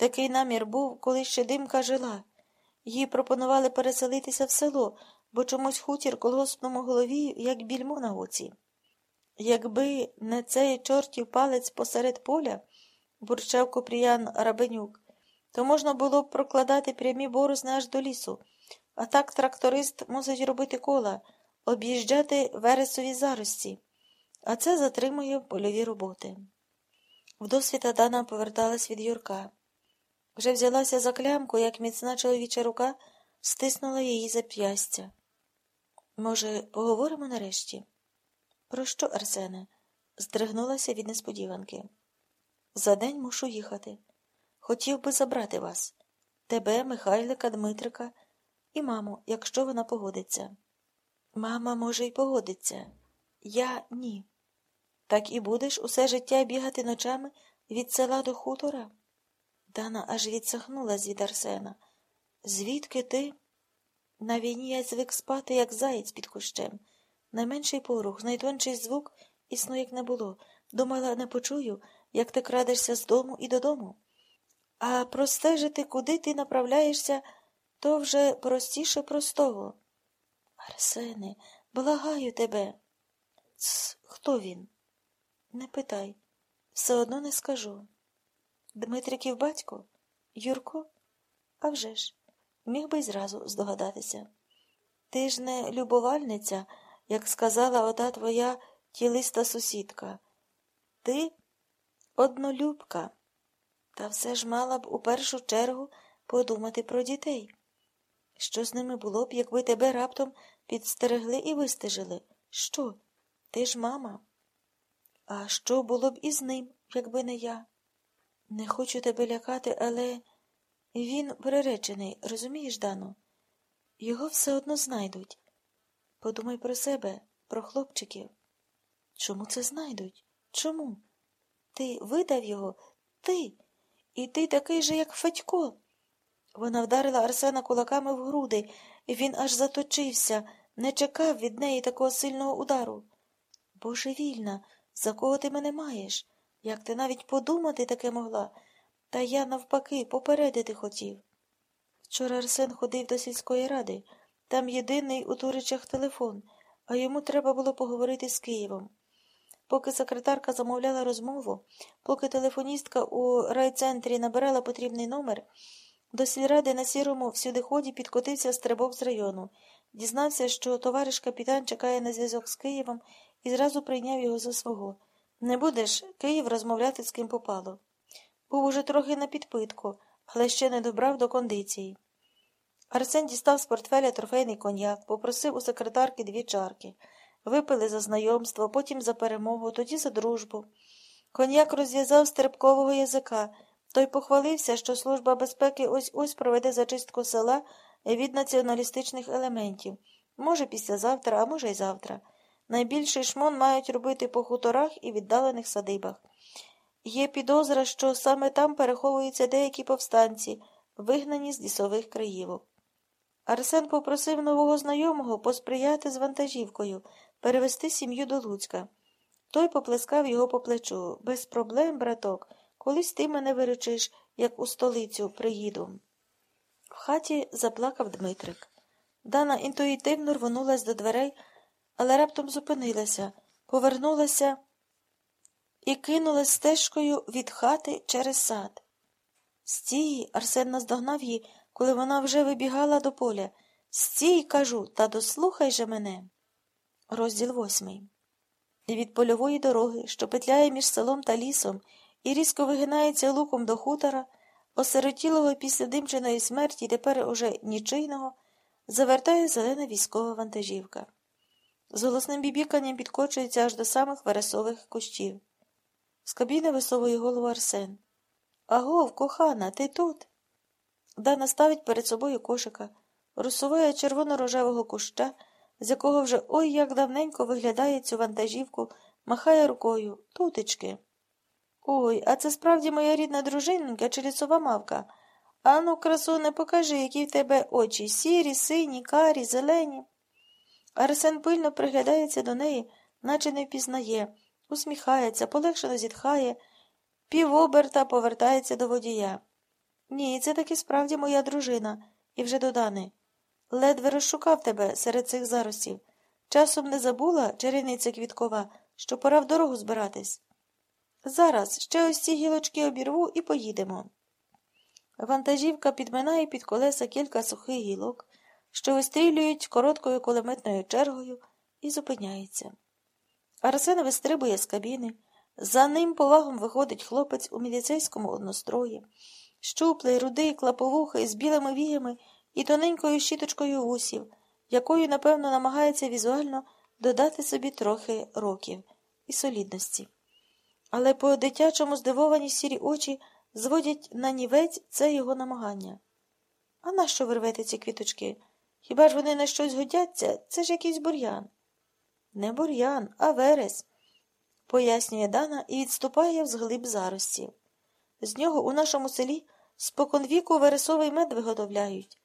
Такий намір був, коли ще димка жила. Їй пропонували переселитися в село, бо чомусь хутір колгоспному голові, як більмо на оці. Якби не цей чортів палець посеред поля, бурчав Копріян Рабенюк, то можна було б прокладати прямі борозни аж до лісу, а так тракторист мусить робити кола, об'їжджати вересові зарості, а це затримує польові роботи. Вдосвіта Дана поверталась від Юрка. Вже взялася за клямку, як міцна чоловіча рука стиснула її зап'ястя. Може, поговоримо нарешті? Про що, Арсене? здригнулася від несподіванки. За день мушу їхати. Хотів би забрати вас, тебе, Михайлика, Дмитрика і маму, якщо вона погодиться. Мама, може, й погодиться. Я ні. Так і будеш усе життя бігати ночами від села до хутора? Дана аж відсахнулась від Арсена. Звідки ти? На війні я звик спати, як заєць під кущем. Найменший порух, найтонший звук і як не було. Думала, не почую, як ти крадешся з дому і додому. А простежити, куди ти направляєшся, то вже простіше простого. Арсене, благаю тебе. Хто він? Не питай, все одно не скажу. Дмитриків батько? Юрко? А вже ж, міг би й зразу здогадатися. Ти ж не любовальниця, як сказала ота твоя тілиста сусідка. Ти однолюбка, та все ж мала б у першу чергу подумати про дітей. Що з ними було б, якби тебе раптом підстерегли і вистежили? Що? Ти ж мама? А що було б із ним, якби не я? Не хочу тебе лякати, але він приречений, розумієш, Дано? Його все одно знайдуть. Подумай про себе, про хлопчиків. Чому це знайдуть? Чому? Ти видав його? Ти. І ти такий же, як Федько. Вона вдарила Арсена кулаками в груди, і він аж заточився, не чекав від неї такого сильного удару. Божевільна, за кого ти мене маєш? Як ти навіть подумати таке могла? Та я, навпаки, попередити хотів. Вчора Арсен ходив до сільської ради. Там єдиний у Туричах телефон, а йому треба було поговорити з Києвом. Поки секретарка замовляла розмову, поки телефоністка у райцентрі набирала потрібний номер, до сільради на сірому всюдиході підкотився стрибок з району, дізнався, що товариш капітан чекає на зв'язок з Києвом і зразу прийняв його за свого. Не будеш Київ розмовляти з ким попало. Був уже трохи на підпитку, але ще не добрав до кондиції. Арсен дістав з портфеля трофейний коньяк, попросив у секретарки дві чарки. Випили за знайомство, потім за перемогу, тоді за дружбу. Коньяк розв'язав стрибкового язика. Той похвалився, що Служба безпеки ось ось проведе зачистку села від націоналістичних елементів. Може, післязавтра, а може, й завтра. Найбільший шмон мають робити по хуторах і віддалених садибах. Є підозра, що саме там переховуються деякі повстанці, вигнані з лісових краївок. Арсен попросив нового знайомого посприяти з вантажівкою, перевести сім'ю до Луцька. Той поплескав його по плечу. Без проблем, браток, колись ти мене виручиш, як у столицю приїду. В хаті заплакав Дмитрик. Дана інтуїтивно рвонулась до дверей, але раптом зупинилася, повернулася і кинулась стежкою від хати через сад. Стій, Арсен наздогнав її, коли вона вже вибігала до поля. Стій, кажу, та дослухай же мене. Розділ восьмий. Від польової дороги, що петляє між селом та лісом, і різко вигинається луком до хутора, осиротілого після димчиної смерті тепер уже нічийного, завертає зелена військова вантажівка. З голосним бібіканням підкочується аж до самих вересових кущів. З кабіни висовує голову Арсен. Агов, кохана, ти тут? Дана ставить перед собою кошика, розсуває червоно-рожевого куща, з якого вже ой як давненько виглядає цю вантажівку, махає рукою. Тутечки. Ой, а це справді моя рідна дружиненька чи лісова мавка. Ану, красуне, покажи, які в тебе очі сірі, сині, карі, зелені. Арсен пильно приглядається до неї, наче не впізнає, усміхається, полегшено зітхає, півоберта повертається до водія. Ні, це таки справді моя дружина, і вже додане. Ледве розшукав тебе серед цих заросів. Часом не забула, чарівниця квіткова, що пора в дорогу збиратись. Зараз ще ось ці гілочки обірву і поїдемо. Вантажівка підминає під колеса кілька сухих гілок, що вистрілюють короткою кулеметною чергою, і зупиняється. Арсен вистрибує з кабіни. За ним повагом виходить хлопець у міліцейському однострої, щуплий, рудий, клаповухий, з білими віями і тоненькою щіточкою вусів, якою, напевно, намагається візуально додати собі трохи років і солідності. Але по дитячому здивовані сірі очі зводять на нівець це його намагання. А нащо ви рвете ці квіточки? Хіба ж вони на щось годяться? Це ж якийсь бур'ян. Не бур'ян, а верес, пояснює Дана і відступає взглиб заростів. З нього у нашому селі споконвіку вересовий мед виготовляють.